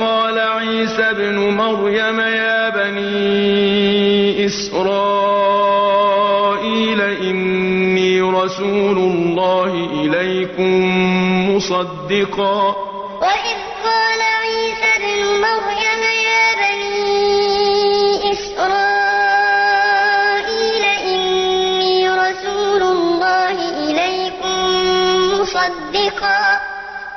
قال عيسى ابن مريم يا بني إسرائيل إني رسول الله إليكم مصدقا. وإذ قال عيسى ابن مريم يا بني إسرائيل إني رسول الله إليكم مصدقا.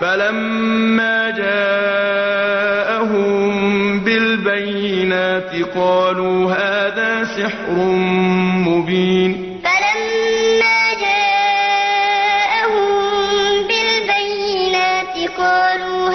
فلما جاءهم بالبينات قالوا هذا سحر مبين. فلما جاءهم بالبينات قالوا